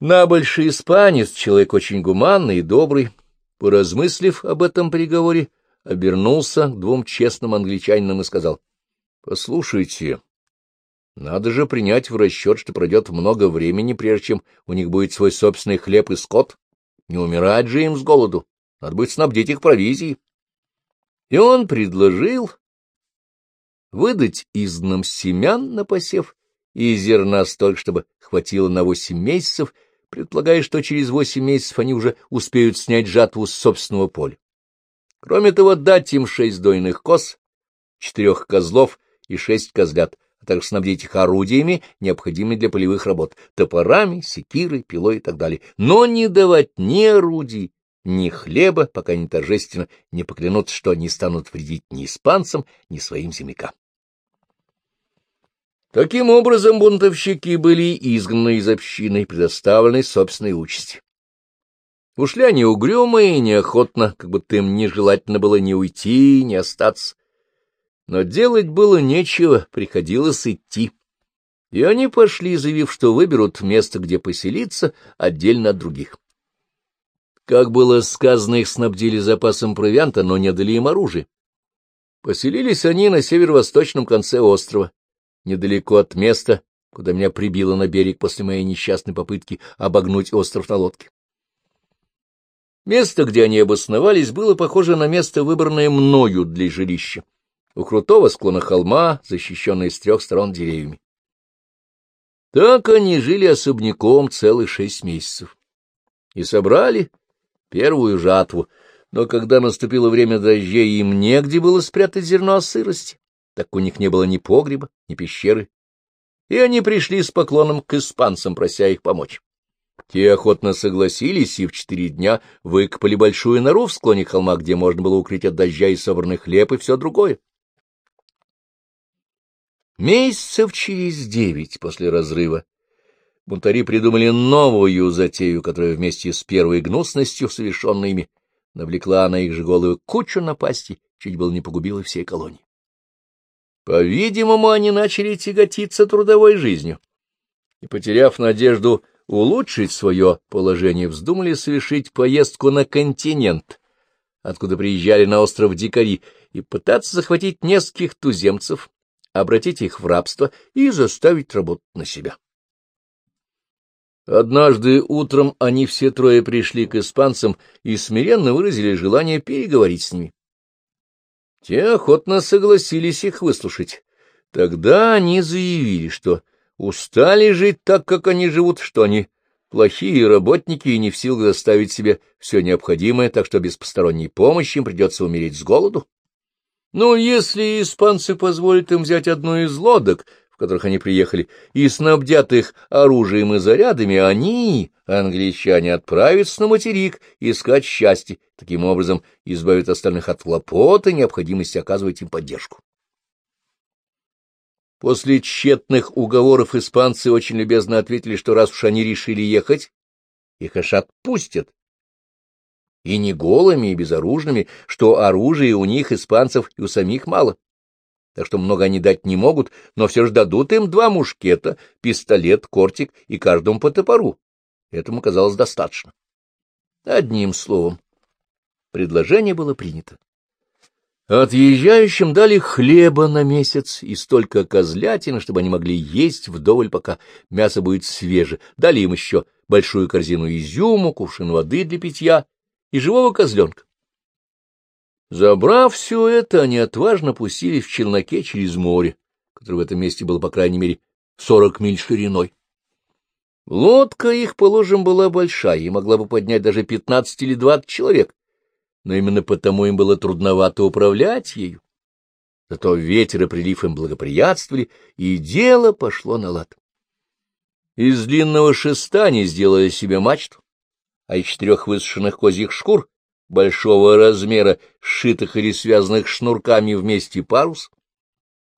Набольший испанец, человек очень гуманный и добрый, поразмыслив об этом приговоре, обернулся к двум честным англичанинам и сказал, — Послушайте, надо же принять в расчет, что пройдет много времени, прежде чем у них будет свой собственный хлеб и скот. Не умирать же им с голоду, надо будет снабдить их провизией. И он предложил выдать изгнам семян на посев и зерна столько, чтобы хватило на восемь месяцев, предполагая, что через восемь месяцев они уже успеют снять жатву с собственного поля. Кроме того, дать им шесть дойных коз, четырех козлов и шесть козлят, а также снабдить их орудиями, необходимыми для полевых работ, топорами, секирой, пилой и так далее, но не давать ни орудий, ни хлеба, пока они торжественно не поклянутся, что не станут вредить ни испанцам, ни своим землякам. Таким образом, бунтовщики были изгнаны из общины и предоставлены собственной участи. Ушли они угрюмые и неохотно, как будто им нежелательно было ни уйти, ни остаться. Но делать было нечего, приходилось идти. И они пошли, заявив, что выберут место, где поселиться, отдельно от других. Как было сказано, их снабдили запасом провианта, но не дали им оружия. Поселились они на северо-восточном конце острова, недалеко от места, куда меня прибило на берег после моей несчастной попытки обогнуть остров на лодке. Место, где они обосновались, было похоже на место, выбранное мною для жилища, у крутого склона холма, защищенное с трех сторон деревьями. Так они жили особняком целых шесть месяцев и собрали первую жатву, но когда наступило время дождей, им негде было спрятать зерно от сырости так у них не было ни погреба, ни пещеры, и они пришли с поклоном к испанцам, прося их помочь. Те охотно согласились и в четыре дня выкопали большую нору в склоне холма, где можно было укрыть от дождя и собранный хлеб и все другое. Месяцев через девять после разрыва бунтари придумали новую затею, которая вместе с первой гнусностью, совершенной ими, навлекла на их же головы кучу напасти, чуть было не погубила всей колонии. По-видимому, они начали тяготиться трудовой жизнью и, потеряв надежду улучшить свое положение, вздумали совершить поездку на континент, откуда приезжали на остров дикари, и пытаться захватить нескольких туземцев, обратить их в рабство и заставить работать на себя. Однажды утром они все трое пришли к испанцам и смиренно выразили желание переговорить с ними. Те охотно согласились их выслушать. Тогда они заявили, что устали жить так, как они живут, что они плохие работники и не в силах заставить себе все необходимое, так что без посторонней помощи им придется умереть с голоду. Но если испанцы позволят им взять одну из лодок, которых они приехали, и снабдят их оружием и зарядами, они, англичане, отправятся на материк искать счастье, таким образом избавят остальных от хлопот и необходимости оказывать им поддержку. После тщетных уговоров испанцы очень любезно ответили, что раз уж они решили ехать, их аж отпустят. И не голыми, и безоружными, что оружия у них, испанцев, и у самих мало так что много они дать не могут, но все же дадут им два мушкета, пистолет, кортик и каждому по топору. Этому казалось достаточно. Одним словом, предложение было принято. Отъезжающим дали хлеба на месяц и столько козлятины, чтобы они могли есть вдоволь, пока мясо будет свеже. Дали им еще большую корзину изюму, кувшин воды для питья и живого козленка. Забрав все это, они отважно пустили в челноке через море, которое в этом месте было, по крайней мере, сорок миль шириной. Лодка их, положим, была большая и могла бы поднять даже пятнадцать или двадцать человек, но именно потому им было трудновато управлять ею. Зато ветер и прилив им благоприятствовали, и дело пошло на лад. Из длинного шеста они сделали себе мачту, а из четырех высушенных козьих шкур большого размера, сшитых или связанных шнурками вместе парус,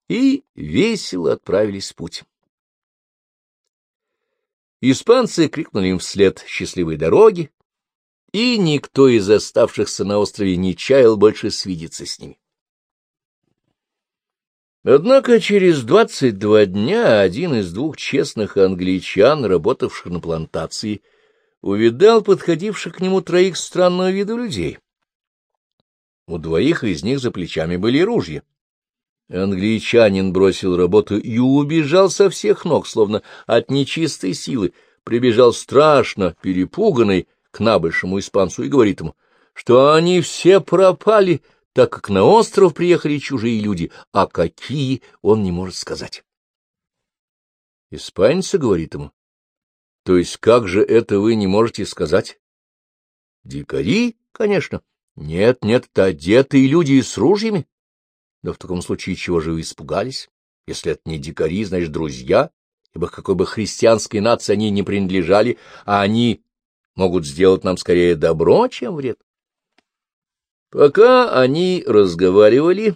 и весело отправились в путь. Испанцы крикнули им вслед счастливой дороги, и никто из оставшихся на острове не чаял больше свидеться с ними. Однако через двадцать два дня один из двух честных англичан, работавших на плантации, увидал подходивших к нему троих странного вида людей. У двоих из них за плечами были ружья. Англичанин бросил работу и убежал со всех ног, словно от нечистой силы, прибежал страшно перепуганный к набольшему испанцу и говорит ему, что они все пропали, так как на остров приехали чужие люди, а какие он не может сказать. Испанец говорит ему, — То есть как же это вы не можете сказать? — Дикари, конечно. Нет, нет, это одетые люди с ружьями. Но в таком случае чего же вы испугались? Если это не дикари, значит, друзья, ибо какой бы христианской нации они не принадлежали, а они могут сделать нам скорее добро, чем вред. Пока они разговаривали,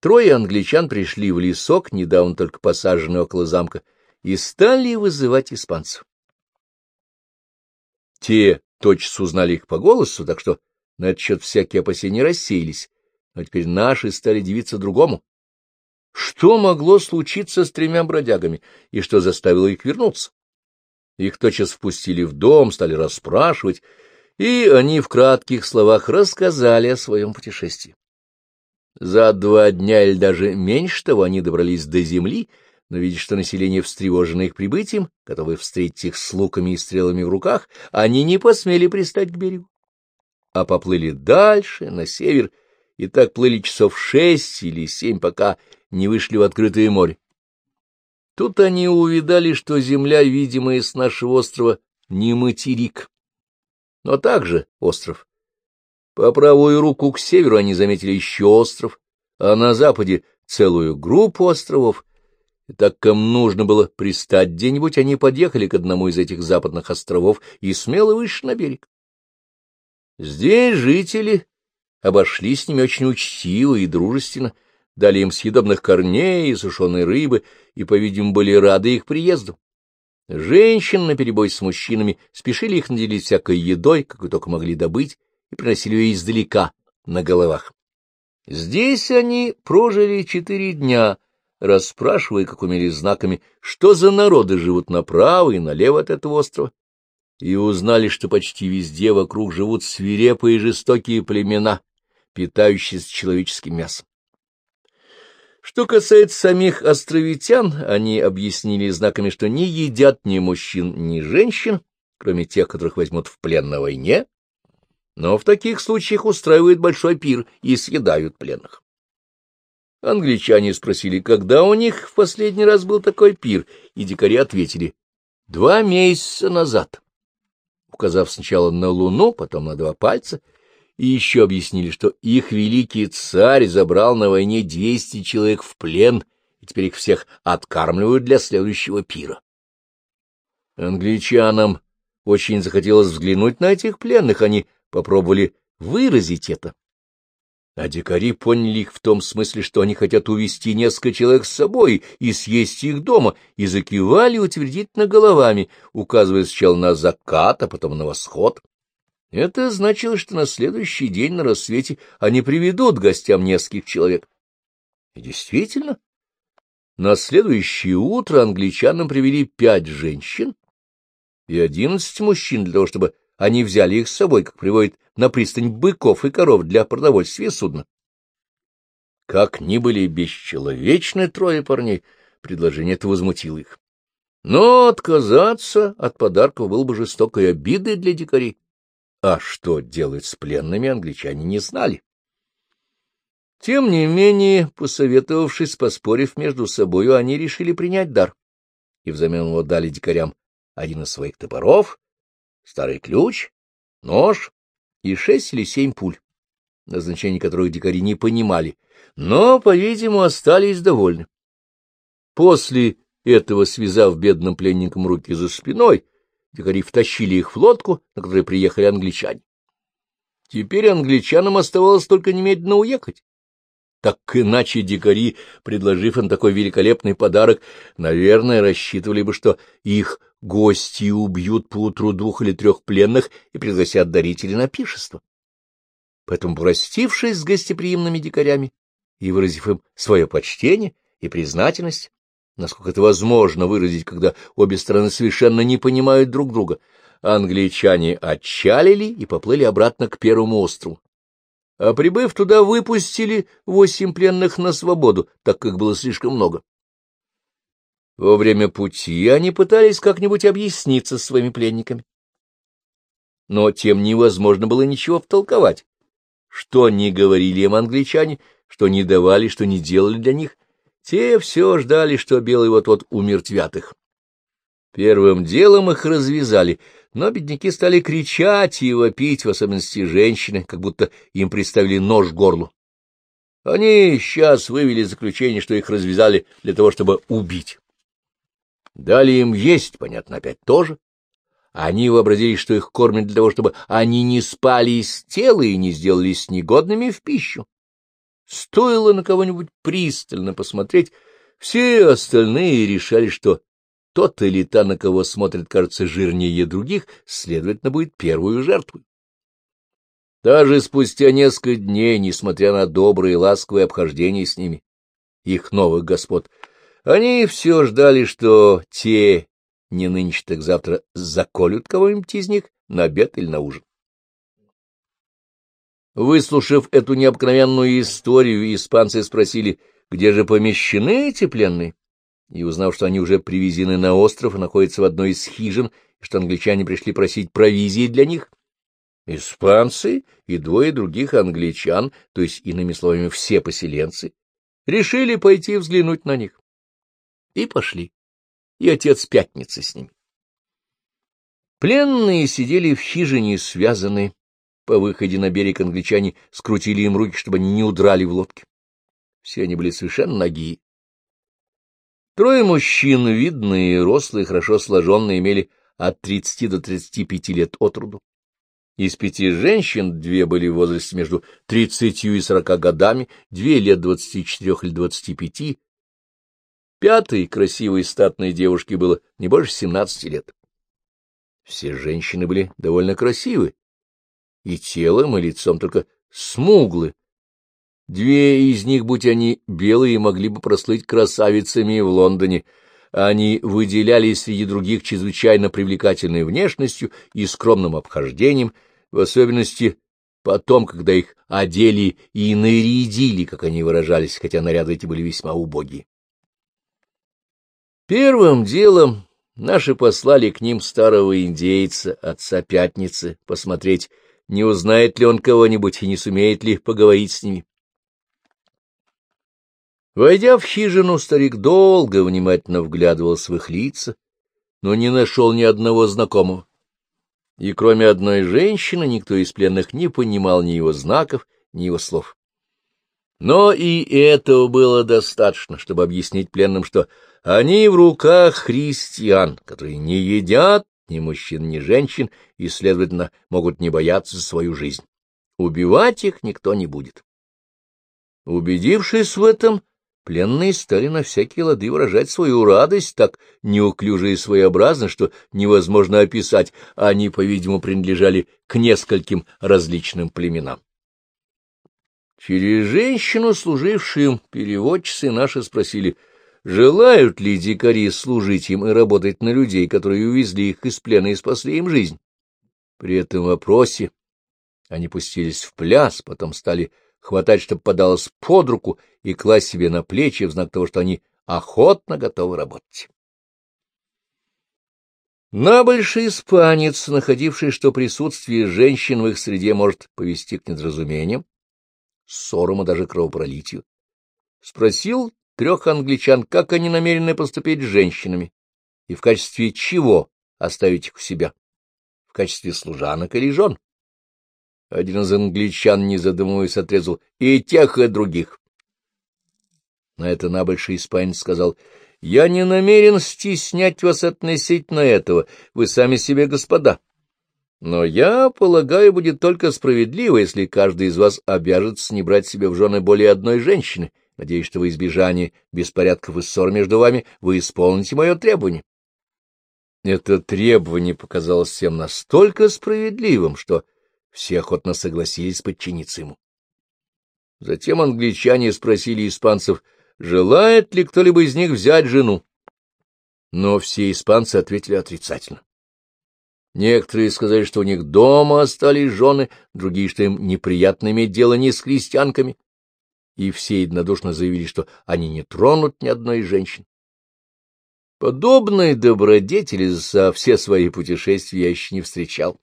трое англичан пришли в лесок, недавно только посаженный около замка, и стали вызывать испанцев. Те тотчас узнали их по голосу, так что на этот счет всякие опасения рассеялись, но теперь наши стали дивиться другому. Что могло случиться с тремя бродягами, и что заставило их вернуться? Их тотчас впустили в дом, стали расспрашивать, и они в кратких словах рассказали о своем путешествии. За два дня или даже меньше того они добрались до земли, но, видя, что население встревожено их прибытием, готовы встретить их с луками и стрелами в руках, они не посмели пристать к берегу, а поплыли дальше, на север, и так плыли часов шесть или семь, пока не вышли в открытое море. Тут они увидали, что земля, видимая с нашего острова, не материк, но также остров. По правую руку к северу они заметили еще остров, а на западе целую группу островов. И так как нужно было пристать где-нибудь, они подъехали к одному из этих западных островов и смело вышли на берег. Здесь жители обошли с ними очень учтиво и дружественно, дали им съедобных корней и сушеной рыбы и, по-видимому, были рады их приезду. Женщины наперебой с мужчинами спешили их наделить всякой едой, какой только могли добыть, и приносили ее издалека, на головах. Здесь они прожили четыре дня, расспрашивая, как умели знаками, что за народы живут направо и налево от этого острова, и узнали, что почти везде вокруг живут свирепые и жестокие племена, питающиеся человеческим мясом. Что касается самих островитян, они объяснили знаками, что не едят ни мужчин, ни женщин, кроме тех, которых возьмут в плен на войне, но в таких случаях устраивают большой пир и съедают пленных. Англичане спросили, когда у них в последний раз был такой пир, и дикари ответили — два месяца назад, указав сначала на луну, потом на два пальца — и еще объяснили, что их великий царь забрал на войне двести человек в плен, и теперь их всех откармливают для следующего пира. Англичанам очень захотелось взглянуть на этих пленных, они попробовали выразить это. А дикари поняли их в том смысле, что они хотят увести несколько человек с собой и съесть их дома, и закивали утвердительно головами, указывая сначала на закат, а потом на восход. Это значило, что на следующий день на рассвете они приведут гостям нескольких человек. И действительно, на следующее утро англичанам привели пять женщин и одиннадцать мужчин для того, чтобы они взяли их с собой, как приводят на пристань быков и коров для продовольствия судна. Как ни были бесчеловечны трое парней, предложение это возмутило их. Но отказаться от подарков было бы жестокой обидой для дикарей. А что делать с пленными, англичане не знали. Тем не менее, посоветовавшись, поспорив между собою, они решили принять дар, и взамен его дали дикарям один из своих топоров, старый ключ, нож и шесть или семь пуль, назначение которых дикари не понимали, но, по-видимому, остались довольны. После этого, связав бедным пленникам руки за спиной, Дикари втащили их в лодку, на которой приехали англичане. Теперь англичанам оставалось только немедленно уехать. Так иначе дикари, предложив им такой великолепный подарок, наверное, рассчитывали бы, что их гости убьют поутру двух или трех пленных и пригласят дарителей на пишество. Поэтому, простившись с гостеприимными дикарями, и выразив им свое почтение и признательность, насколько это возможно выразить, когда обе стороны совершенно не понимают друг друга, англичане отчалили и поплыли обратно к первому острову. А прибыв туда, выпустили восемь пленных на свободу, так как было слишком много. Во время пути они пытались как-нибудь объясниться с своими пленниками. Но тем невозможно было ничего втолковать. Что не говорили им англичане, что не давали, что не делали для них, те все ждали, что белый вот-вот умертвят их. Первым делом их развязали, но бедняки стали кричать и вопить, в особенности женщины, как будто им приставили нож к горлу. Они сейчас вывели заключение, что их развязали для того, чтобы убить. Дали им есть, понятно, опять тоже. Они вообразили, что их кормят для того, чтобы они не спали из тела и не сделались негодными в пищу. Стоило на кого-нибудь пристально посмотреть, все остальные решали, что тот или та, на кого смотрит, кажется, жирнее других, следовательно, будет первую жертвой. Даже спустя несколько дней, несмотря на добрые и ласковые обхождения с ними, их новых господ, они все ждали, что те, не нынче так завтра, заколют кого-нибудь из них на обед или на ужин. Выслушав эту необыкновенную историю, испанцы спросили, где же помещены эти пленные, и, узнав, что они уже привезены на остров и находятся в одной из хижин, и что англичане пришли просить провизии для них, испанцы и двое других англичан, то есть, иными словами, все поселенцы, решили пойти взглянуть на них. И пошли. И отец Пятницы с ними. Пленные сидели в хижине, связанные, по выходе на берег англичане скрутили им руки, чтобы они не удрали в лодке. Все они были совершенно ноги. Трое мужчин, видные, рослые, хорошо сложенные, имели от тридцати до тридцати пяти лет от роду. Из пяти женщин две были в возрасте между тридцатью и сорока годами, две лет двадцати четырех или двадцати пяти. Пятой красивой статной девушке было не больше семнадцати лет. Все женщины были довольно красивы, и телом, и лицом, только смуглы. Две из них, будь они белые, могли бы прослыть красавицами в Лондоне. Они выделялись среди других чрезвычайно привлекательной внешностью и скромным обхождением, в особенности потом, когда их одели и нарядили, как они выражались, хотя наряды эти были весьма убогие. Первым делом наши послали к ним старого индейца, отца Пятницы, посмотреть, не узнает ли он кого-нибудь и не сумеет ли поговорить с ними. Войдя в хижину, старик долго внимательно вглядывался в их лица, но не нашел ни одного знакомого. И кроме одной женщины никто из пленных не понимал ни его знаков, ни его слов. Но и этого было достаточно, чтобы объяснить пленным, что они в руках христиан, которые не едят ни мужчин, ни женщин, и, следовательно, могут не бояться за свою жизнь. Убивать их никто не будет. Убедившись в этом, пленные стали на всякие лады выражать свою радость так неуклюже и своеобразно, что невозможно описать, они, по-видимому, принадлежали к нескольким различным племенам. Через женщину, служившую им переводчицы, наши спросили — желают ли дикари служить им и работать на людей, которые увезли их из плена и спасли им жизнь. При этом вопросе они пустились в пляс, потом стали хватать, чтобы подалось под руку, и класть себе на плечи в знак того, что они охотно готовы работать. Набольший испанец, находивший, что присутствие женщин в их среде может повести к недоразумениям, ссорам и даже кровопролитию, спросил трех англичан, как они намерены поступить с женщинами, и в качестве чего оставить их у себя, в качестве служанок или жен. Один из англичан, не задумываясь, отрезал и тех, и других. На это набольший испанец сказал, — Я не намерен стеснять вас относительно этого, вы сами себе господа. Но я полагаю, будет только справедливо, если каждый из вас обяжется не брать себе в жены более одной женщины, Надеюсь, что во избежание беспорядков и ссор между вами вы исполните мое требование. Это требование показалось всем настолько справедливым, что все охотно согласились подчиниться ему. Затем англичане спросили испанцев, желает ли кто-либо из них взять жену. Но все испанцы ответили отрицательно. Некоторые сказали, что у них дома остались жены, другие, что им неприятно иметь дело не с христианками. И все единодушно заявили, что они не тронут ни одной из женщин. Подобной добродетели за все свои путешествия я еще не встречал.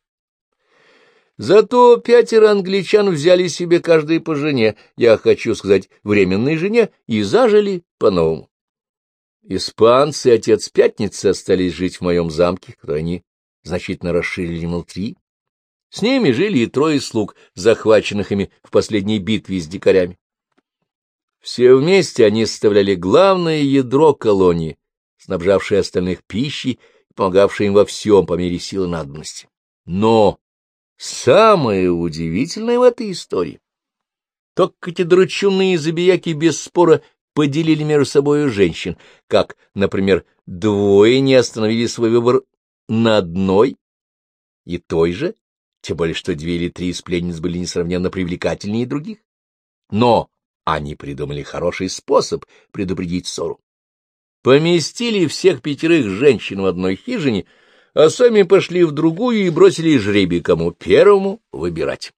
Зато пятеро англичан взяли себе каждый по жене, я хочу сказать, временной жене, и зажили по-новому. Испанцы отец Пятницы остались жить в моем замке, который они значительно расширили внутри. С ними жили и трое слуг, захваченных ими в последней битве с дикарями. Все вместе они составляли главное ядро колонии, снабжавшее остальных пищей и помогавшее им во всем по мере силы надобности. Но самое удивительное в этой истории то, как эти драчуны забияки без спора поделили между собой женщин, как, например, двое не остановили свой выбор на одной и той же, тем более что две или три из пленниц были несравненно привлекательнее других. Но они придумали хороший способ предупредить ссору. Поместили всех пятерых женщин в одной хижине, а сами пошли в другую и бросили жребий, кому первому выбирать.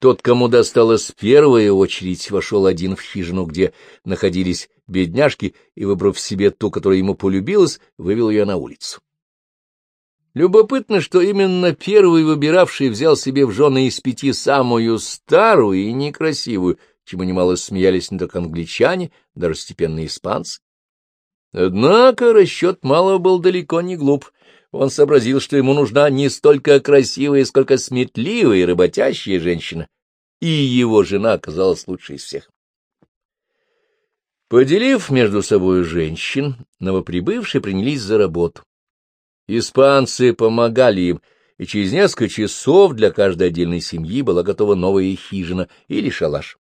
Тот, кому досталось первая очередь, вошел один в хижину, где находились бедняжки, и, выбрав себе ту, которая ему полюбилась, вывел ее на улицу. Любопытно, что именно первый выбиравший взял себе в жены из пяти самую старую и некрасивую, чему немало смеялись не только англичане, даже степенные испанцы. Однако расчет малого был далеко не глуп. Он сообразил, что ему нужна не столько красивая, сколько сметливая и работящая женщина, и его жена оказалась лучшей из всех. Поделив между собой женщин, новоприбывшие принялись за работу. Испанцы помогали им, и через несколько часов для каждой отдельной семьи была готова новая хижина или шалаш.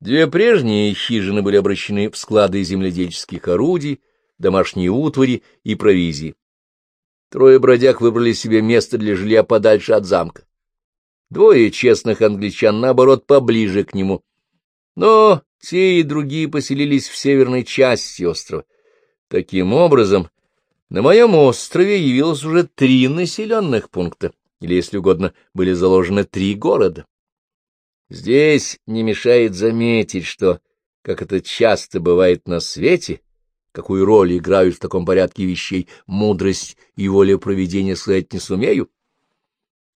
Две прежние хижины были обращены в склады земледельческих орудий, домашние утвари и провизии. Трое бродяг выбрали себе место для жилья подальше от замка. Двое честных англичан, наоборот, поближе к нему. Но те и другие поселились в северной части острова. Таким образом, на моем острове явилось уже три населенных пункта, или, если угодно, были заложены три города. Здесь не мешает заметить, что, как это часто бывает на свете, какую роль играют в таком порядке вещей мудрость и воля проведения сказать не сумею,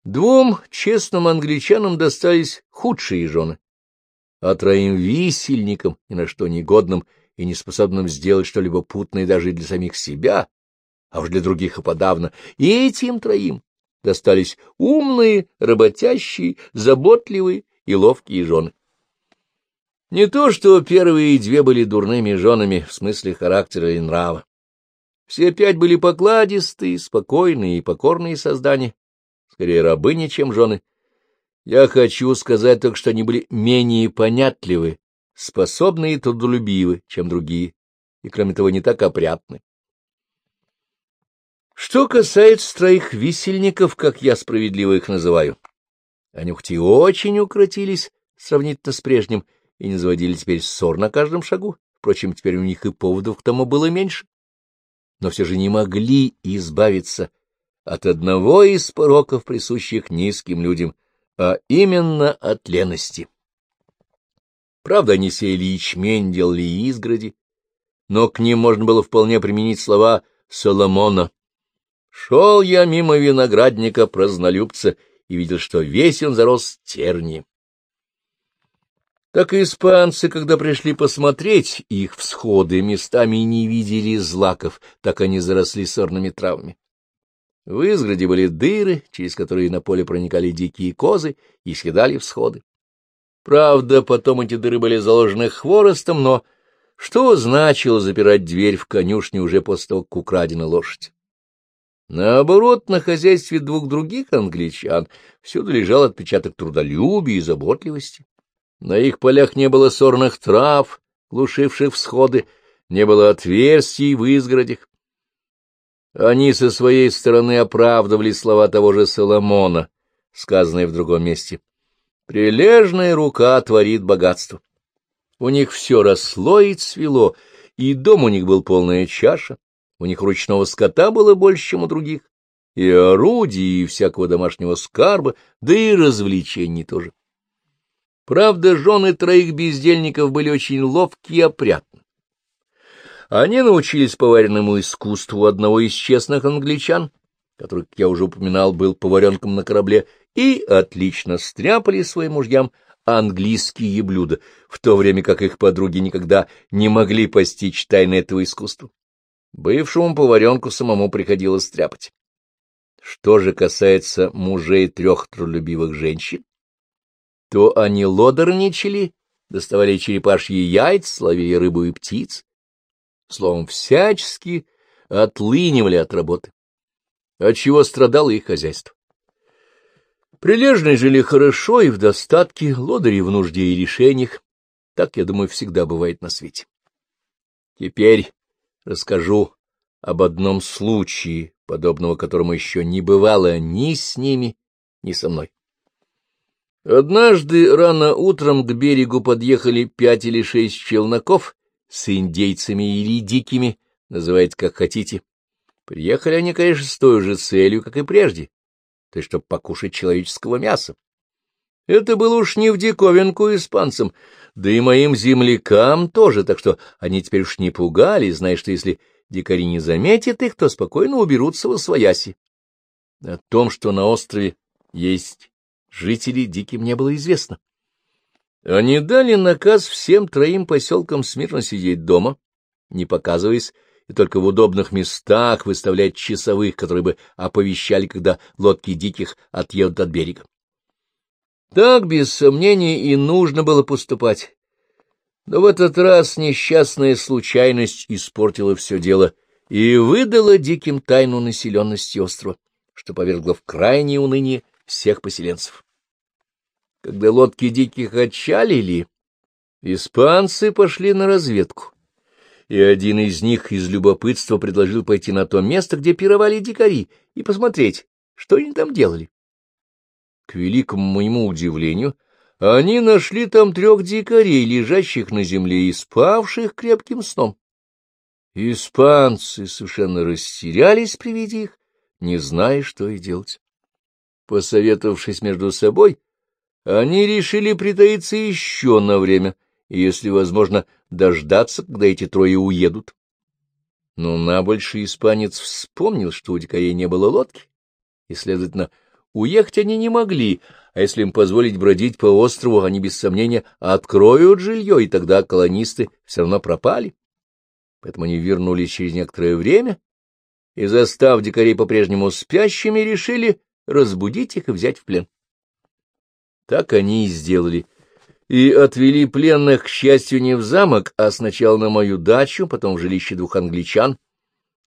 двум честным англичанам достались худшие жены, а троим висельникам, ни на что негодным и неспособным сделать что-либо путное даже для самих себя, а уж для других и подавно, и этим троим достались умные, работящие, заботливые и ловкие жены. Не то, что первые две были дурными женами в смысле характера и нрава. Все пять были покладистые, спокойные и покорные создания, скорее рабыни, чем жены. Я хочу сказать только, что они были менее понятливы, способны и трудолюбивы, чем другие, и, кроме того, не так опрятны. Что касается троих висельников, как я справедливо их называю, они хоть и очень укротились сравнительно с прежним и не заводили теперь ссор на каждом шагу, впрочем, теперь у них и поводов к тому было меньше, но все же не могли избавиться от одного из пороков, присущих низким людям, а именно от лености. Правда, они сеяли ячмень, делали изгороди, но к ним можно было вполне применить слова Соломона. Шел я мимо виноградника празднолюбца и видел, что весь он зарос терни. Так и испанцы, когда пришли посмотреть их всходы, местами не видели злаков, так они заросли сорными травами. В изгороде были дыры, через которые на поле проникали дикие козы и съедали всходы. Правда, потом эти дыры были заложены хворостом, но что значило запирать дверь в конюшне уже после того, как украдена лошадь? Наоборот, на хозяйстве двух других англичан всюду лежал отпечаток трудолюбия и заботливости. На их полях не было сорных трав, глушивших всходы, не было отверстий в изгородях. Они со своей стороны оправдывали слова того же Соломона, сказанные в другом месте. Прилежная рука творит богатство. У них все росло и цвело, и дом у них был полная чаша, у них ручного скота было больше, чем у других, и орудий, и всякого домашнего скарба, да и развлечений тоже. Правда, жены троих бездельников были очень ловкие и опрятны. Они научились поваренному искусству одного из честных англичан, который, как я уже упоминал, был поваренком на корабле, и отлично стряпали своим мужьям английские блюда, в то время как их подруги никогда не могли постичь тайны этого искусства. Бывшему поваренку самому приходилось стряпать. Что же касается мужей трех трудолюбивых женщин, то они лодорничали, доставали черепашьи яйца, ловили рыбу и птиц, словом, всячески отлынивали от работы, отчего страдало их хозяйство. Прилежные жили хорошо и в достатке, лодыри в нужде и решениях. Так, я думаю, всегда бывает на свете. Теперь расскажу об одном случае, подобного которому еще не бывало ни с ними, ни со мной. Однажды рано утром к берегу подъехали пять или шесть челноков с индейцами или дикими, называйте как хотите. Приехали они, конечно, с той же целью, как и прежде то есть чтобы покушать человеческого мяса. Это было уж не в диковинку испанцам, да и моим землякам тоже, так что они теперь уж не пугали, зная, что если дикари не заметят их, то спокойно уберутся во свояси. О том, что на острове есть жители, диким не было известно. Они дали наказ всем троим поселкам смирно сидеть дома, не показываясь, и только в удобных местах выставлять часовых, которые бы оповещали, когда лодки диких отъедут от берега. Так, без сомнения, и нужно было поступать. Но в этот раз несчастная случайность испортила все дело и выдала диким тайну населенности острова, что повергло в крайнее уныние всех поселенцев. Когда лодки диких отчалили, испанцы пошли на разведку и один из них из любопытства предложил пойти на то место, где пировали дикари, и посмотреть, что они там делали. К великому моему удивлению, они нашли там трех дикарей, лежащих на земле и спавших крепким сном. Испанцы совершенно растерялись при виде их, не зная, что и делать. Посоветовавшись между собой, они решили притаиться еще на время — если возможно, дождаться, когда эти трое уедут. Но набольший испанец вспомнил, что у дикарей не было лодки, и, следовательно, уехать они не могли, а если им позволить бродить по острову, они, без сомнения, откроют жилье, и тогда колонисты все равно пропали. Поэтому они вернулись через некоторое время и, застав дикарей по-прежнему спящими, решили разбудить их и взять в плен. Так они и сделали — и отвели пленных, к счастью, не в замок, а сначала на мою дачу, потом в жилище двух англичан.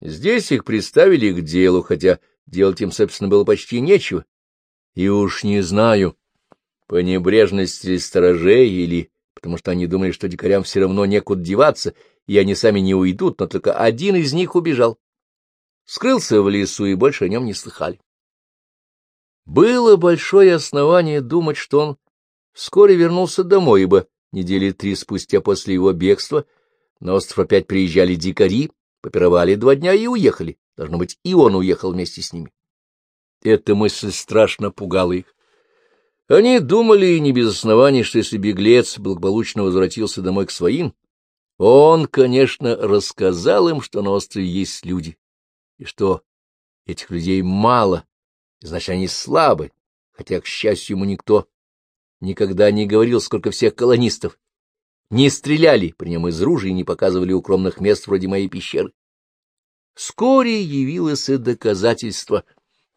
Здесь их приставили к делу, хотя делать им, собственно, было почти нечего. И уж не знаю, по небрежности сторожей или потому что они думали, что дикарям все равно некуда деваться, и они сами не уйдут, но только один из них убежал. Скрылся в лесу, и больше о нем не слыхали. Было большое основание думать, что он вскоре вернулся домой, ибо недели три спустя после его бегства на остров опять приезжали дикари, попировали два дня и уехали. Должно быть, и он уехал вместе с ними. Эта мысль страшно пугала их. Они думали, и не без оснований, что если беглец благополучно возвратился домой к своим, он, конечно, рассказал им, что на острове есть люди, и что этих людей мало, значит, они слабы, хотя, к счастью, ему никто никогда не говорил, сколько всех колонистов. Не стреляли при нем из ружей и не показывали укромных мест вроде моей пещеры. Вскоре явилось и доказательство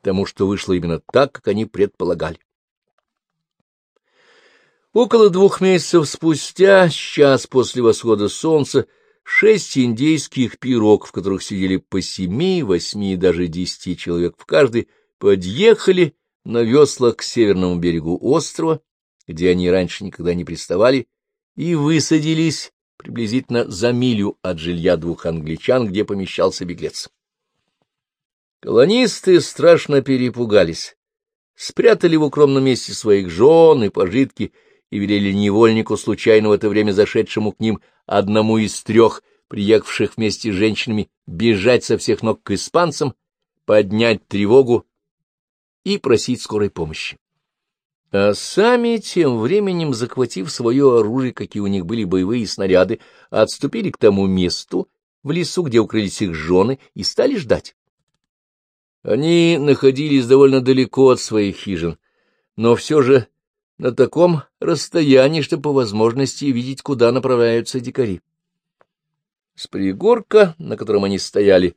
тому, что вышло именно так, как они предполагали. Около двух месяцев спустя, час после восхода солнца, шесть индейских пирог, в которых сидели по семи, восьми и даже десяти человек в каждой, подъехали на веслах к северному берегу острова, где они раньше никогда не приставали, и высадились приблизительно за милю от жилья двух англичан, где помещался беглец. Колонисты страшно перепугались, спрятали в укромном месте своих жен и пожитки и велели невольнику, случайно в это время зашедшему к ним одному из трех, приехавших вместе с женщинами, бежать со всех ног к испанцам, поднять тревогу и просить скорой помощи. А сами, тем временем, захватив свое оружие, какие у них были боевые снаряды, отступили к тому месту в лесу, где укрылись их жены, и стали ждать. Они находились довольно далеко от своих хижин, но все же на таком расстоянии, что по возможности видеть, куда направляются дикари. С пригорка, на котором они стояли,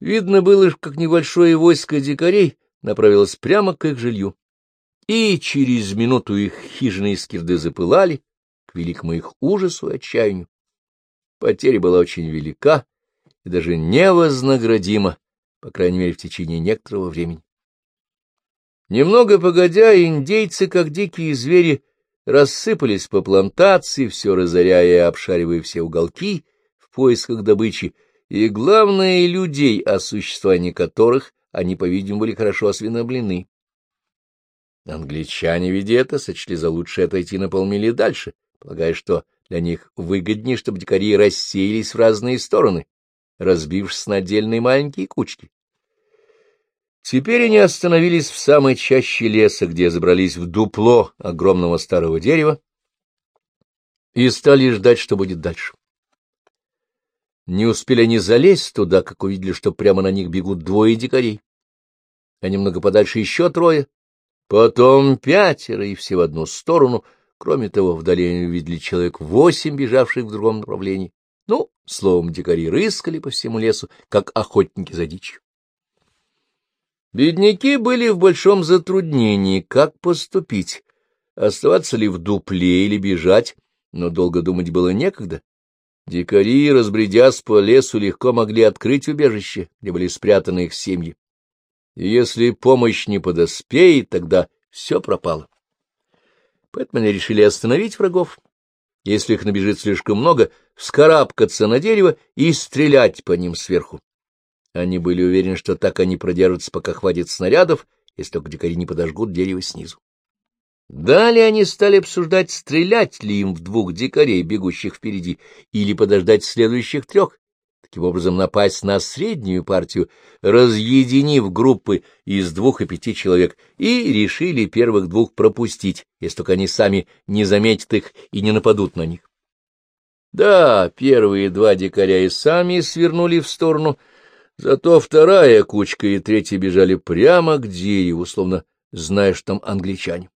видно было, как небольшое войско дикарей направилось прямо к их жилью. И через минуту их хижины и скирды запылали, к великому их ужасу и отчаянию. Потеря была очень велика и даже невознаградима, по крайней мере, в течение некоторого времени. Немного погодя, индейцы, как дикие звери, рассыпались по плантации, все разоряя и обшаривая все уголки в поисках добычи, и, главное, людей, о существовании которых они, по-видимому, были хорошо осведомлены. Англичане, видя это, сочли за лучшее отойти на полмили дальше, полагая, что для них выгоднее, чтобы дикари рассеялись в разные стороны, разбившись на отдельные маленькие кучки. Теперь они остановились в самой чаще леса, где забрались в дупло огромного старого дерева и стали ждать, что будет дальше. Не успели они залезть туда, как увидели, что прямо на них бегут двое дикарей, а немного подальше еще трое, потом пятеро, и все в одну сторону. Кроме того, вдали они увидели человек восемь, бежавших в другом направлении. Ну, словом, дикари рыскали по всему лесу, как охотники за дичью. Бедняки были в большом затруднении, как поступить, оставаться ли в дупле или бежать, но долго думать было некогда. Дикари, разбредясь по лесу, легко могли открыть убежище, где были спрятаны их семьи. И если помощь не подоспеет, тогда все пропало. Поэтому они решили остановить врагов. Если их набежит слишком много, вскарабкаться на дерево и стрелять по ним сверху. Они были уверены, что так они продержатся, пока хватит снарядов, если только дикари не подожгут дерево снизу. Далее они стали обсуждать, стрелять ли им в двух дикарей, бегущих впереди, или подождать следующих трех, таким образом напасть на среднюю партию, разъединив группы из двух и пяти человек, и решили первых двух пропустить, если только они сами не заметят их и не нападут на них. Да, первые два дикаря и сами свернули в сторону, — Зато вторая кучка и третья бежали прямо к дереву, словно что там англичане.